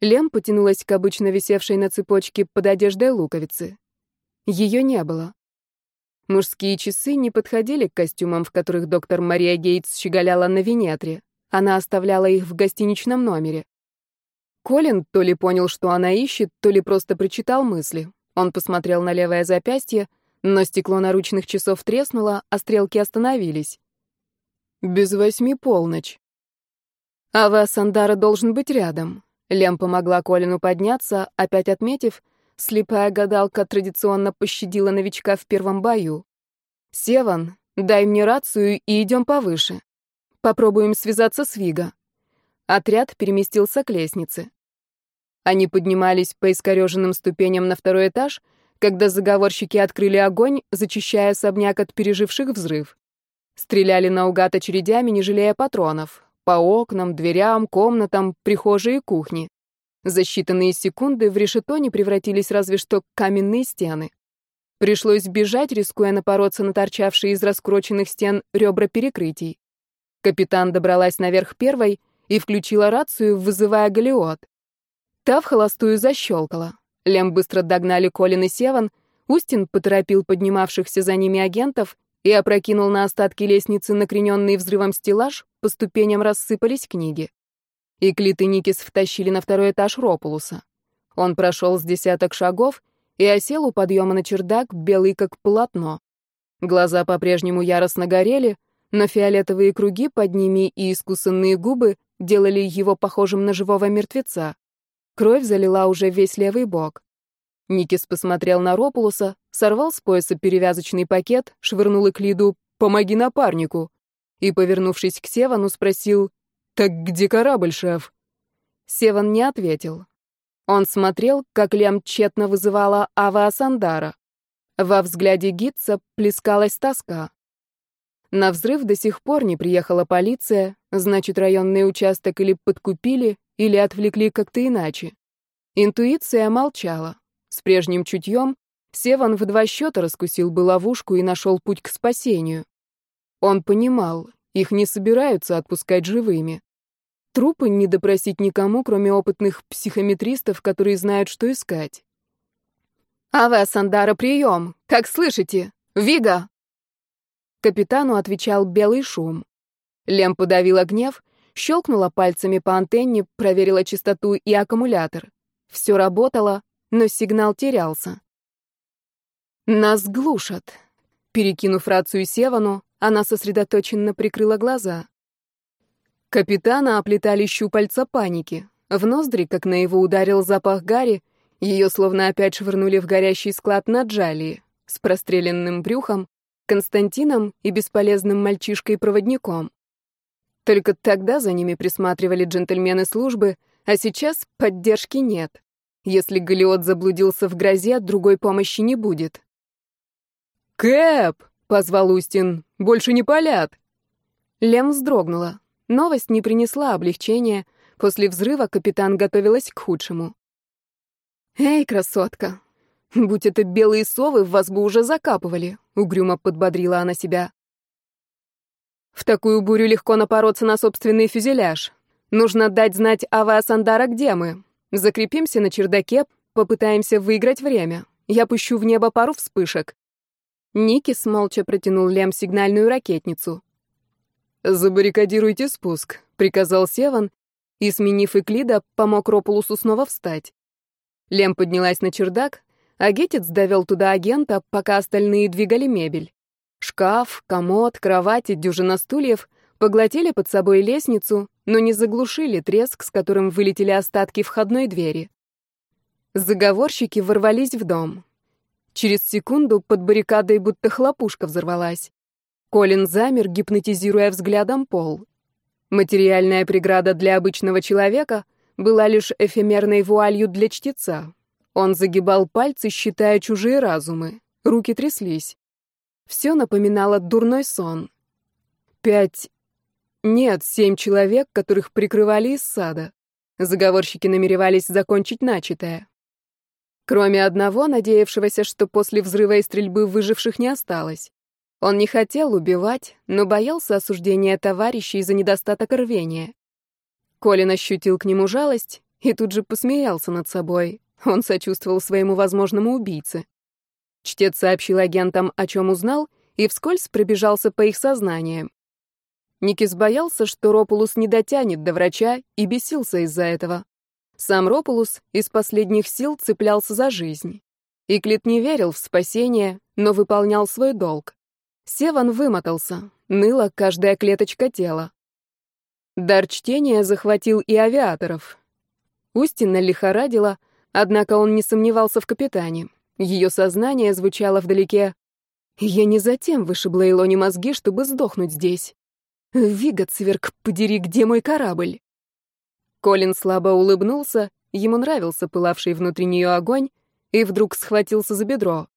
Лем потянулась к обычно висевшей на цепочке под одеждой луковицы. Ее не было. Мужские часы не подходили к костюмам, в которых доктор Мария Гейтс щеголяла на Венетре. Она оставляла их в гостиничном номере. Колин то ли понял, что она ищет, то ли просто прочитал мысли. Он посмотрел на левое запястье, но стекло наручных часов треснуло, а стрелки остановились.
«Без восьми полночь».
«Ава Сандара должен быть рядом». Лем помогла Колину подняться, опять отметив, слепая гадалка традиционно пощадила новичка в первом бою. «Севан, дай мне рацию и идем повыше. Попробуем связаться с Вига». Отряд переместился к лестнице. Они поднимались по искореженным ступеням на второй этаж, когда заговорщики открыли огонь, зачищая особняк от переживших взрыв. Стреляли наугад очередями, не жалея патронов. По окнам, дверям, комнатам, прихожей и кухне. За считанные секунды в решето не превратились разве что каменные стены. Пришлось бежать, рискуя напороться на торчавшие из раскроченных стен ребра перекрытий. Капитан добралась наверх первой и включила рацию, вызывая Галиот. Та в холостую защелкала. Лем быстро догнали Колин и Севан, Устин поторопил поднимавшихся за ними агентов и опрокинул на остатки лестницы накрененный взрывом стеллаж, по ступеням рассыпались книги. И Клит и Никис втащили на второй этаж Ропулуса. Он прошел с десяток шагов и осел у подъема на чердак, белый как полотно. Глаза по-прежнему яростно горели, но фиолетовые круги под ними и искусанные губы делали его похожим на живого мертвеца. Кровь залила уже весь левый бок. Никис посмотрел на Ропулуса, сорвал с пояса перевязочный пакет, швырнул Эклиду «Помоги напарнику!» и, повернувшись к Севану, спросил «Так где корабль, шеф?» Севан не ответил. Он смотрел, как Лем тщетно вызывала Ава Асандара. Во взгляде Гитца плескалась тоска. На взрыв до сих пор не приехала полиция, значит, районный участок или подкупили, или отвлекли как-то иначе. Интуиция молчала. С прежним чутьем Севан в два счета раскусил бы ловушку и нашел путь к спасению. Он понимал, их не собираются отпускать живыми. Трупы не допросить никому, кроме опытных психометристов, которые знают, что искать. «Аве, Сандара, прием! Как слышите? Вига!» Капитану отвечал белый шум. Лем подавила гнев, щелкнула пальцами по антенне, проверила частоту и аккумулятор. Все работало, но сигнал терялся. «Нас глушат!» Перекинув рацию Севану, она сосредоточенно прикрыла глаза. Капитана оплетали щупальца паники. В ноздри, как на его ударил запах гари, ее словно опять швырнули в горящий склад на Джалии с простреленным брюхом, Константином и бесполезным мальчишкой-проводником. Только тогда за ними присматривали джентльмены службы, а сейчас поддержки нет. Если Галиот заблудился в грозе, другой помощи не будет.
«Кэп!» позвал Устин. «Больше не палят!»
Лем вздрогнула. Новость не принесла облегчения. После взрыва капитан готовилась к худшему. «Эй, красотка! Будь это белые совы, вас бы уже закапывали», — угрюмо подбодрила она себя. «В такую бурю легко напороться на собственный фюзеляж. Нужно дать знать Ава Сандара, где мы. Закрепимся на чердаке, попытаемся выиграть время. Я пущу в небо пару вспышек. Никис молча протянул Лем сигнальную ракетницу.
«Забаррикадируйте спуск», — приказал Севан, и, сменив Эклида, помог Ропулусу снова встать.
Лем поднялась на чердак, а Гетец довел туда агента, пока остальные двигали мебель. Шкаф, комод, кровать и дюжина стульев поглотили под собой лестницу, но не заглушили треск, с которым вылетели остатки входной двери. Заговорщики ворвались в дом. Через секунду под баррикадой будто хлопушка взорвалась. Колин замер, гипнотизируя взглядом пол. Материальная преграда для обычного человека была лишь эфемерной вуалью для чтеца. Он загибал пальцы, считая чужие разумы. Руки тряслись. Все напоминало дурной сон. Пять... Нет, семь человек, которых прикрывали из сада. Заговорщики намеревались закончить начатое. Кроме одного, надеявшегося, что после взрыва и стрельбы выживших не осталось. Он не хотел убивать, но боялся осуждения товарищей за недостаток рвения. Колин ощутил к нему жалость и тут же посмеялся над собой. Он сочувствовал своему возможному убийце. Чтец сообщил агентам, о чем узнал, и вскользь пробежался по их сознаниям. Никис боялся, что Ропулус не дотянет до врача и бесился из-за этого. Сам Ропулус из последних сил цеплялся за жизнь. Иклит не верил в спасение, но выполнял свой долг. Севан вымотался, ныла каждая клеточка тела. Дар чтения захватил и авиаторов. Устина лихорадила, однако он не сомневался в капитане. Ее сознание звучало вдалеке. «Я не затем вышибла Илоне мозги, чтобы сдохнуть здесь. Вигат, сверк, подери, где мой корабль?» Колин слабо улыбнулся, ему нравился пылавший внутри нее огонь, и вдруг схватился за бедро.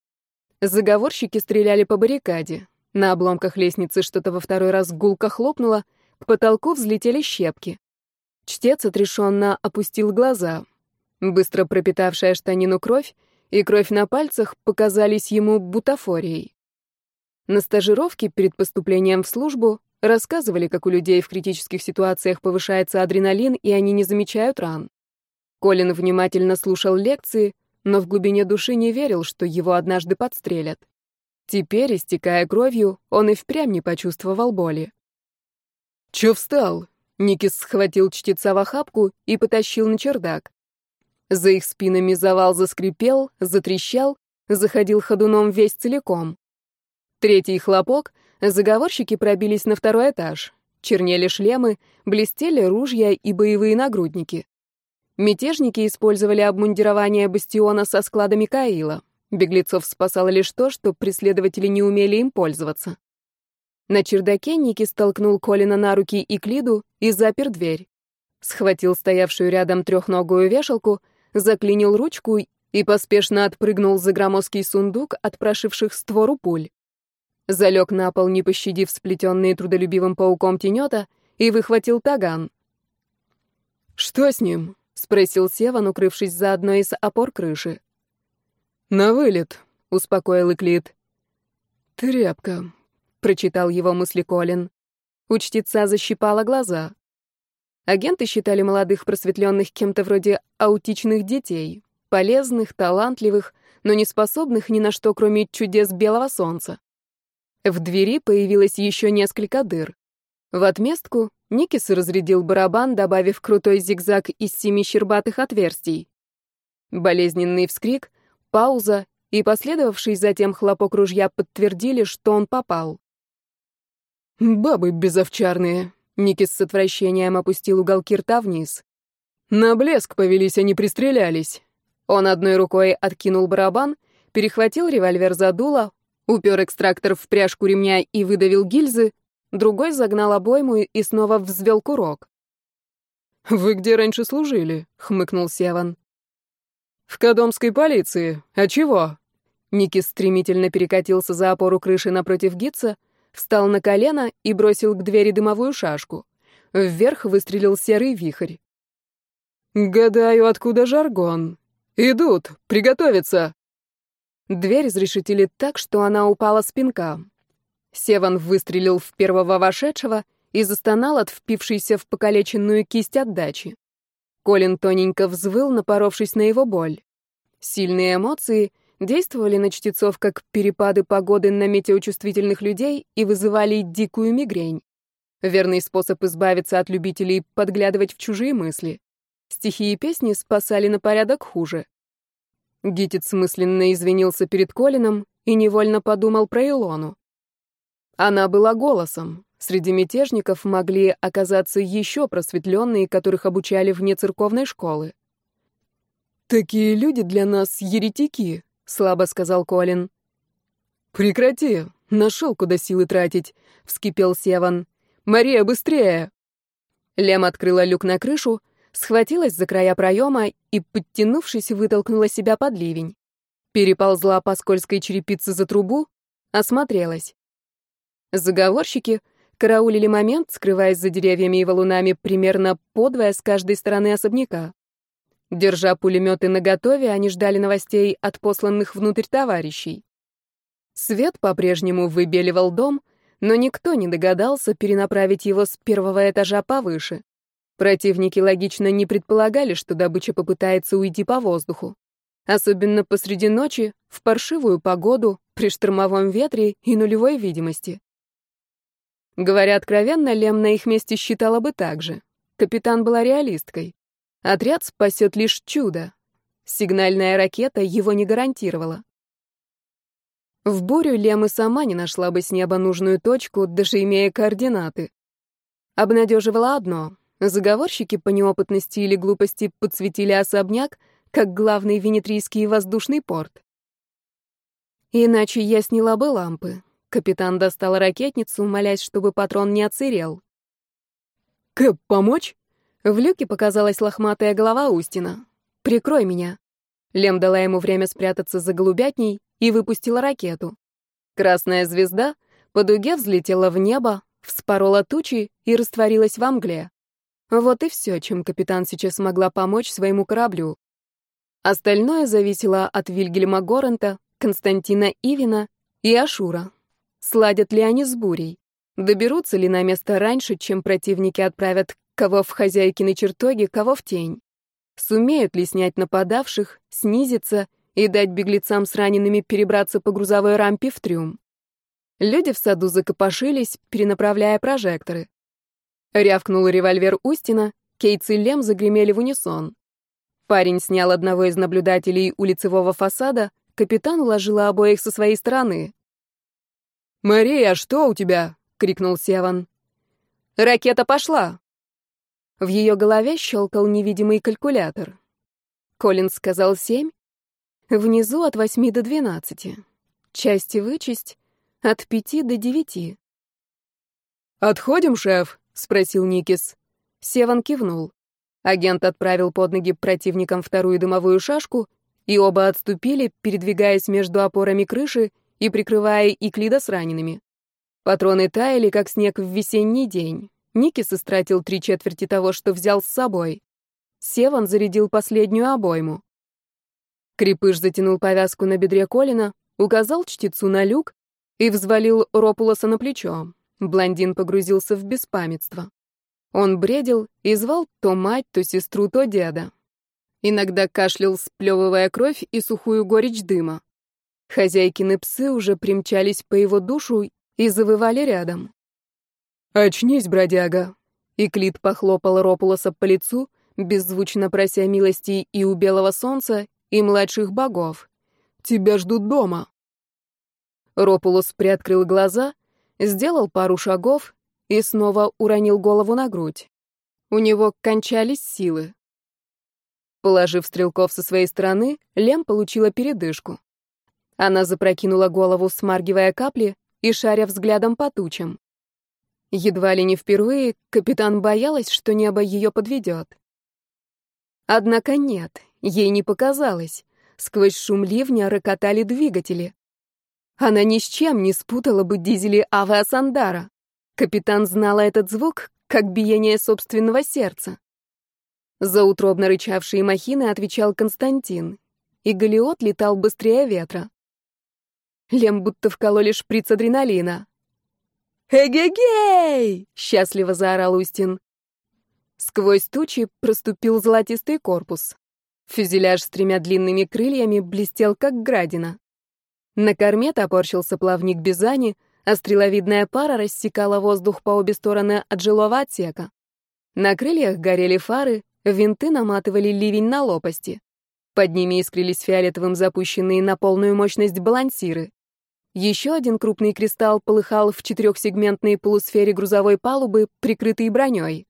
Заговорщики стреляли по баррикаде. На обломках лестницы что-то во второй раз гулко хлопнуло, к потолку взлетели щепки. Чтец отрешенно опустил глаза. Быстро пропитавшая штанину кровь и кровь на пальцах показались ему бутафорией. На стажировке перед поступлением в службу рассказывали, как у людей в критических ситуациях повышается адреналин, и они не замечают ран. Колин внимательно слушал лекции, но в глубине души не верил, что его однажды подстрелят. Теперь, истекая кровью, он и впрямь не почувствовал боли. «Чё встал?» Никис схватил чтеца в охапку и потащил на чердак. За их спинами завал заскрипел, затрещал, заходил ходуном весь целиком. Третий хлопок, заговорщики пробились на второй этаж. Чернели шлемы, блестели ружья и боевые нагрудники. Мятежники использовали обмундирование бастиона со складами Каила. Беглецов спасало лишь то, что преследователи не умели им пользоваться. На чердаке Ники столкнул Колина на руки и Клиду и запер дверь. Схватил стоявшую рядом трехногую вешалку, заклинил ручку и поспешно отпрыгнул за громоздкий сундук, отпрошивших створу пуль. Залег на пол, не пощадив сплетенные трудолюбивым пауком тенета, и выхватил таган. «Что с ним?» — спросил Севан, укрывшись за одной из опор крыши. «На вылет», — успокоил Иклит. «Тряпка», прочитал его мысли Колин. Учтица защипала глаза. Агенты считали молодых просветленных кем-то вроде аутичных детей, полезных, талантливых, но не способных ни на что, кроме чудес белого солнца. В двери появилось еще несколько дыр. В отместку Никис разрядил барабан, добавив крутой зигзаг из семи щербатых отверстий. Болезненный вскрик, пауза и последовавший затем хлопок ружья подтвердили, что он попал. «Бабы безовчарные», — Никис с отвращением опустил уголки рта вниз. «На блеск повелись, они пристрелялись». Он одной рукой откинул барабан, перехватил револьвер за дуло, упер экстрактор в пряжку ремня и выдавил гильзы, другой загнал обойму и снова взвел курок. «Вы где раньше служили?» — хмыкнул Севан. «В Кадомской полиции. А чего?» Никис стремительно перекатился за опору крыши напротив Гитца, встал на колено и бросил к двери дымовую шашку. Вверх выстрелил серый вихрь. «Гадаю, откуда жаргон? Идут! Приготовиться!» Дверь изрешетили так, что она упала с пинка. Севан выстрелил в первого вошедшего и застонал от впившейся в покалеченную кисть отдачи. Колин тоненько взвыл, напоровшись на его боль. Сильные эмоции — действовали на чтецов как перепады погоды на метеочувствительных людей и вызывали дикую мигрень. Верный способ избавиться от любителей подглядывать в чужие мысли. Стихи и песни спасали на порядок хуже. Гитец мысленно извинился перед Колином и невольно подумал про Илону. Она была голосом. Среди мятежников могли оказаться еще просветленные, которых обучали вне церковной школы. «Такие люди для нас еретики», — слабо сказал Колин. «Прекрати! Нашел, куда силы тратить!» — вскипел Севан. «Мария, быстрее!» Лем открыла люк на крышу, схватилась за края проема и, подтянувшись, вытолкнула себя под ливень. Переползла по скользкой черепице за трубу, осмотрелась. Заговорщики караулили момент, скрываясь за деревьями и валунами примерно подвое с каждой стороны особняка. Держа пулеметы наготове, они ждали новостей от посланных внутрь товарищей. Свет по-прежнему выбеливал дом, но никто не догадался перенаправить его с первого этажа повыше. Противники логично не предполагали, что добыча попытается уйти по воздуху. Особенно посреди ночи, в паршивую погоду, при штормовом ветре и нулевой видимости. Говоря откровенно, Лем на их месте считала бы так же. Капитан была реалисткой. Отряд спасет лишь чудо. Сигнальная ракета его не гарантировала. В бурю Лем и сама не нашла бы с неба нужную точку, даже имея координаты. Обнадеживало одно. Заговорщики по неопытности или глупости подсветили особняк, как главный венетрийский воздушный порт. Иначе я сняла бы лампы. Капитан достал ракетницу, молясь, чтобы патрон не отсырел.
«Кэп, помочь?»
В люке показалась лохматая голова Устина. «Прикрой меня». Лем дала ему время спрятаться за голубятней и выпустила ракету. Красная звезда по дуге взлетела в небо, вспорола тучи и растворилась во мгле. Вот и все, чем капитан сейчас могла помочь своему кораблю. Остальное зависело от Вильгельма Горента, Константина Ивина и Ашура. Сладят ли они с бурей? Доберутся ли на место раньше, чем противники отправят кого в хозяйкины чертоги, кого в тень? Сумеют ли снять нападавших, снизиться и дать беглецам с ранеными перебраться по грузовой рампе в трюм? Люди в саду закопошились, перенаправляя прожекторы. Рявкнул револьвер Устина, Кейтс и Лем загремели в унисон. Парень снял одного из наблюдателей у лицевого фасада, капитан уложила обоих со своей стороны.
«Мария, что у тебя?» — крикнул Севан.
«Ракета пошла!» В ее голове щелкал невидимый калькулятор. Коллинз сказал семь. Внизу от восьми до двенадцати. Части вычесть от пяти до девяти.
«Отходим, шеф?» — спросил Никис.
Севан кивнул. Агент отправил под ноги противникам вторую дымовую шашку, и оба отступили, передвигаясь между опорами крыши и прикрывая Иклида с ранеными. Патроны таяли, как снег в весенний день. Никис истратил три четверти того, что взял с собой. Севан зарядил последнюю обойму. Крепыш затянул повязку на бедре Колина, указал чтецу на люк и взвалил Ропулоса на плечо. Блондин погрузился в беспамятство. Он бредил и звал то мать, то сестру, то деда. Иногда кашлял, сплевывая кровь и сухую горечь дыма. Хозяйкины псы уже примчались по его душу и завывали рядом.
«Очнись, бродяга!»
И Клит похлопал Ропулоса по лицу, беззвучно прося милости и у белого солнца, и младших богов.
«Тебя ждут дома!»
Ропулос приоткрыл глаза, сделал пару шагов и снова уронил голову на грудь. У него кончались силы. Положив стрелков со своей стороны, Лем получила передышку. Она запрокинула голову, смаргивая капли и шаря взглядом по тучам. Едва ли не впервые капитан боялась, что небо ее подведет. Однако нет, ей не показалось. Сквозь шум ливня рокотали двигатели. Она ни с чем не спутала бы дизели авиасандара. Капитан знала этот звук, как биение собственного сердца. За утробно рычавшие махины отвечал Константин, и Галиот летал быстрее ветра. Лем будто вкололи шприц адреналина. «Эгегей!» — счастливо заорал Устин. Сквозь тучи проступил золотистый корпус. Фюзеляж с тремя длинными крыльями блестел, как градина. На корме топорщился плавник Бизани, а стреловидная пара рассекала воздух по обе стороны от жилого отсека. На крыльях горели фары, винты наматывали ливень на лопасти. Под ними искрились фиолетовым запущенные на полную мощность балансиры. Еще один крупный кристалл полыхал в четырехсегментной полусфере грузовой палубы, прикрытой броней.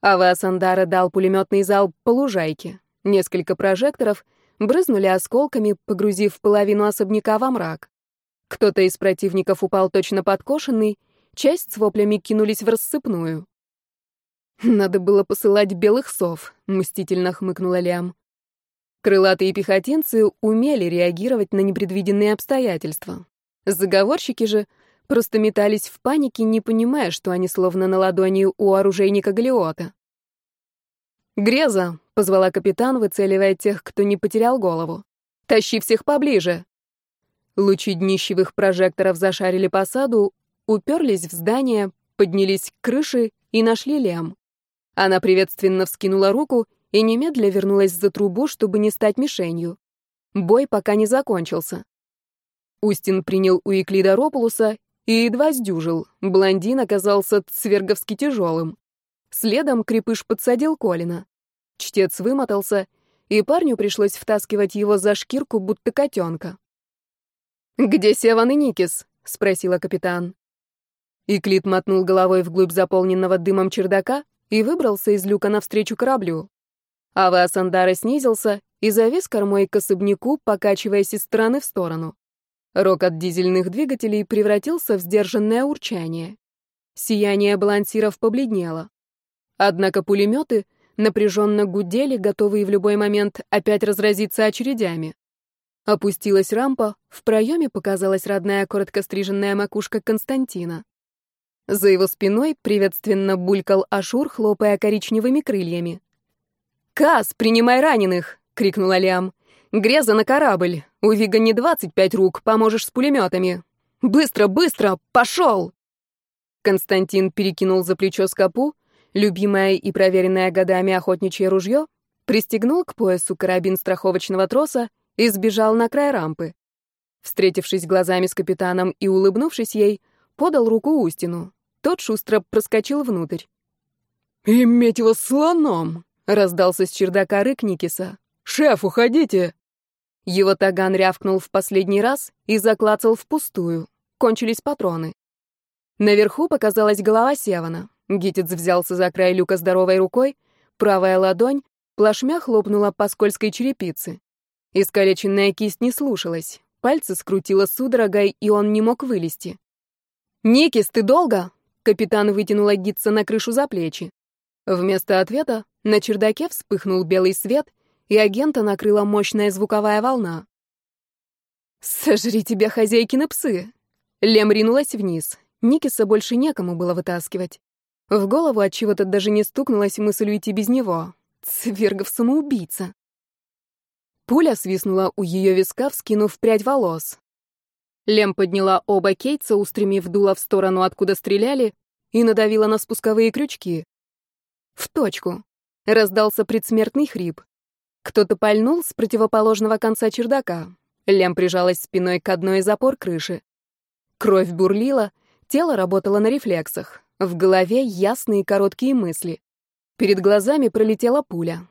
Авиасандара дал пулеметный залп по лужайке. Несколько прожекторов брызнули осколками, погрузив половину особняка во мрак. Кто-то из противников упал точно подкошенный, часть с воплями кинулись в рассыпную. «Надо было посылать белых сов», — мстительно хмыкнула Лям. Крылатые пехотинцы умели реагировать на непредвиденные обстоятельства. Заговорщики же просто метались в панике, не понимая, что они словно на ладони у оружейника Галиота. «Греза!» — позвала капитан, выцеливая тех, кто не потерял голову. «Тащи всех поближе!» Лучи днищевых прожекторов зашарили по саду, уперлись в здание, поднялись к крыше и нашли Лем. Она приветственно вскинула руку и немедля вернулась за трубу, чтобы не стать мишенью. Бой пока не закончился. Устин принял у Эклида Ропулуса и едва сдюжил. Блондин оказался цверговски тяжелым. Следом крепыш подсадил Колина. Чтец вымотался, и парню пришлось втаскивать его за шкирку, будто котенка. «Где Севан и Никис?» — спросила капитан. Иклит мотнул головой вглубь заполненного дымом чердака и выбрался из люка навстречу кораблю. Ава Асандара снизился и завис кормой к особняку, покачиваясь из стороны в сторону. Рокот дизельных двигателей превратился в сдержанное урчание. Сияние балансиров побледнело. Однако пулеметы напряженно гудели, готовые в любой момент опять разразиться очередями. Опустилась рампа, в проеме показалась родная короткостриженная макушка Константина. За его спиной приветственно булькал Ашур, хлопая коричневыми крыльями. «Кас, принимай раненых!» — крикнула Лям. «Греза на корабль! У Вига не двадцать пять рук, поможешь с пулеметами! Быстро, быстро! Пошел!» Константин перекинул за плечо скопу, любимое и проверенное годами охотничье ружье, пристегнул к поясу карабин страховочного троса и сбежал на край рампы. Встретившись глазами с капитаном и улыбнувшись ей, подал руку Устину. Тот шустро проскочил внутрь.
«Иметь его слоном!» — раздался с чердака рык Никиса. «Шеф, уходите!»
Его таган рявкнул в последний раз и заклацал впустую. Кончились патроны. Наверху показалась голова Севана. Гитец взялся за край люка здоровой рукой, правая ладонь плашмя хлопнула по скользкой черепице. Искалеченная кисть не слушалась. Пальцы скрутило судорогой, и он не мог вылезти. «Никис, ты долго?» Капитан вытянула Гитца на крышу за плечи. Вместо ответа на чердаке вспыхнул белый свет, и агента накрыла мощная звуковая волна. «Сожри тебя, хозяйкины псы!» Лем ринулась вниз. Никиса больше некому было вытаскивать. В голову от чего-то даже не стукнулась мысль уйти без него. Цвергов самоубийца. Пуля свистнула у ее виска, вскинув прядь волос. Лем подняла оба кейтса, устремив дуло в сторону, откуда стреляли, и надавила на спусковые крючки. В точку. Раздался предсмертный хрип. Кто-то пальнул с противоположного конца чердака. Лем прижалась спиной к одной из опор крыши. Кровь бурлила, тело работало на рефлексах. В голове ясные короткие мысли. Перед глазами пролетела пуля.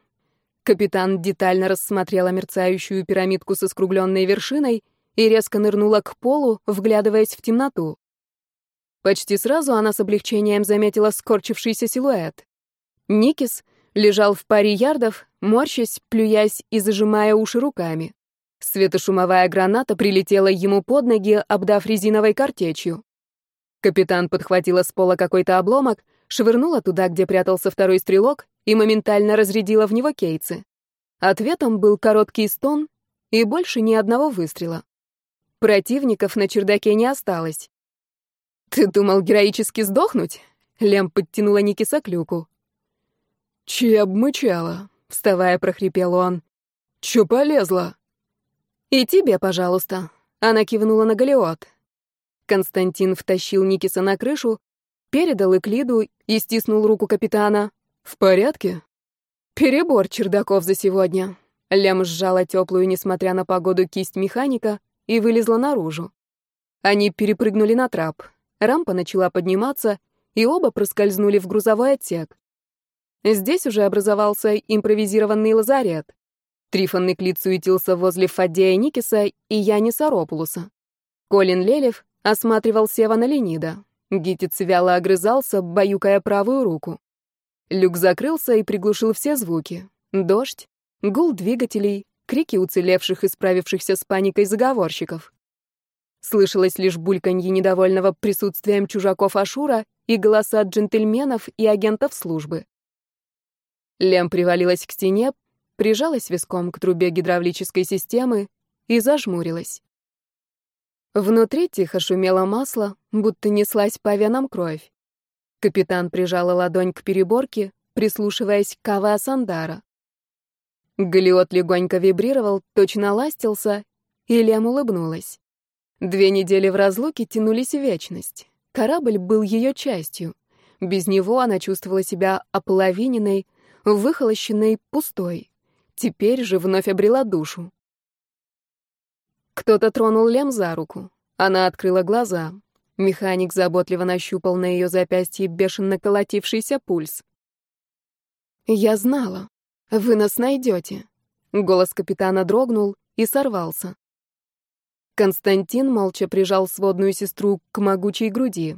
Капитан детально рассмотрела мерцающую пирамидку со скругленной вершиной и резко нырнула к полу, вглядываясь в темноту. Почти сразу она с облегчением заметила скорчившийся силуэт. Никис лежал в паре ярдов, морщась, плюясь и зажимая уши руками. Светошумовая граната прилетела ему под ноги, обдав резиновой картечью. Капитан подхватила с пола какой-то обломок, швырнула туда, где прятался второй стрелок, и моментально разрядила в него кейцы. Ответом был короткий стон и больше ни одного выстрела. Противников на чердаке не осталось. «Ты думал героически сдохнуть?» Лем подтянула Никиса к люку.
«Чи обмычала?» — вставая, прохрипел он. «Чё полезла?»
«И тебе, пожалуйста», — она кивнула на Галиот. Константин втащил Никиса на крышу, передал Эклиду и стиснул руку капитана.
«В порядке?»
«Перебор чердаков за сегодня». Лем сжала теплую, несмотря на погоду, кисть механика и вылезла наружу. Они перепрыгнули на трап. Рампа начала подниматься, и оба проскользнули в грузовой отсек. Здесь уже образовался импровизированный лазарет. Трифонный клит суетился возле Фаддея Никиса и Яниса Ропулуса. Колин Лелев осматривал Севана Ленида. Гитец вяло огрызался, баюкая правую руку. Люк закрылся и приглушил все звуки. Дождь, гул двигателей, крики уцелевших и справившихся с паникой заговорщиков. Слышалось лишь бульканье недовольного присутствием чужаков Ашура и голоса джентльменов и агентов службы. Лем привалилась к стене, прижалась виском к трубе гидравлической системы и зажмурилась. Внутри тихо шумело масло, будто неслась по венам кровь. Капитан прижала ладонь к переборке, прислушиваясь к Кава Сандара. Галиот легонько вибрировал, точно ластился, и Лем улыбнулась. Две недели в разлуке тянулись в вечность. Корабль был ее частью. Без него она чувствовала себя ополовиненной, выхолощенной, пустой. Теперь же вновь обрела душу. Кто-то тронул Лем за руку. Она открыла глаза. Механик заботливо нащупал на ее запястье бешено колотившийся пульс. «Я знала. Вы нас найдете». Голос капитана дрогнул и сорвался. Константин молча прижал сводную сестру к могучей груди.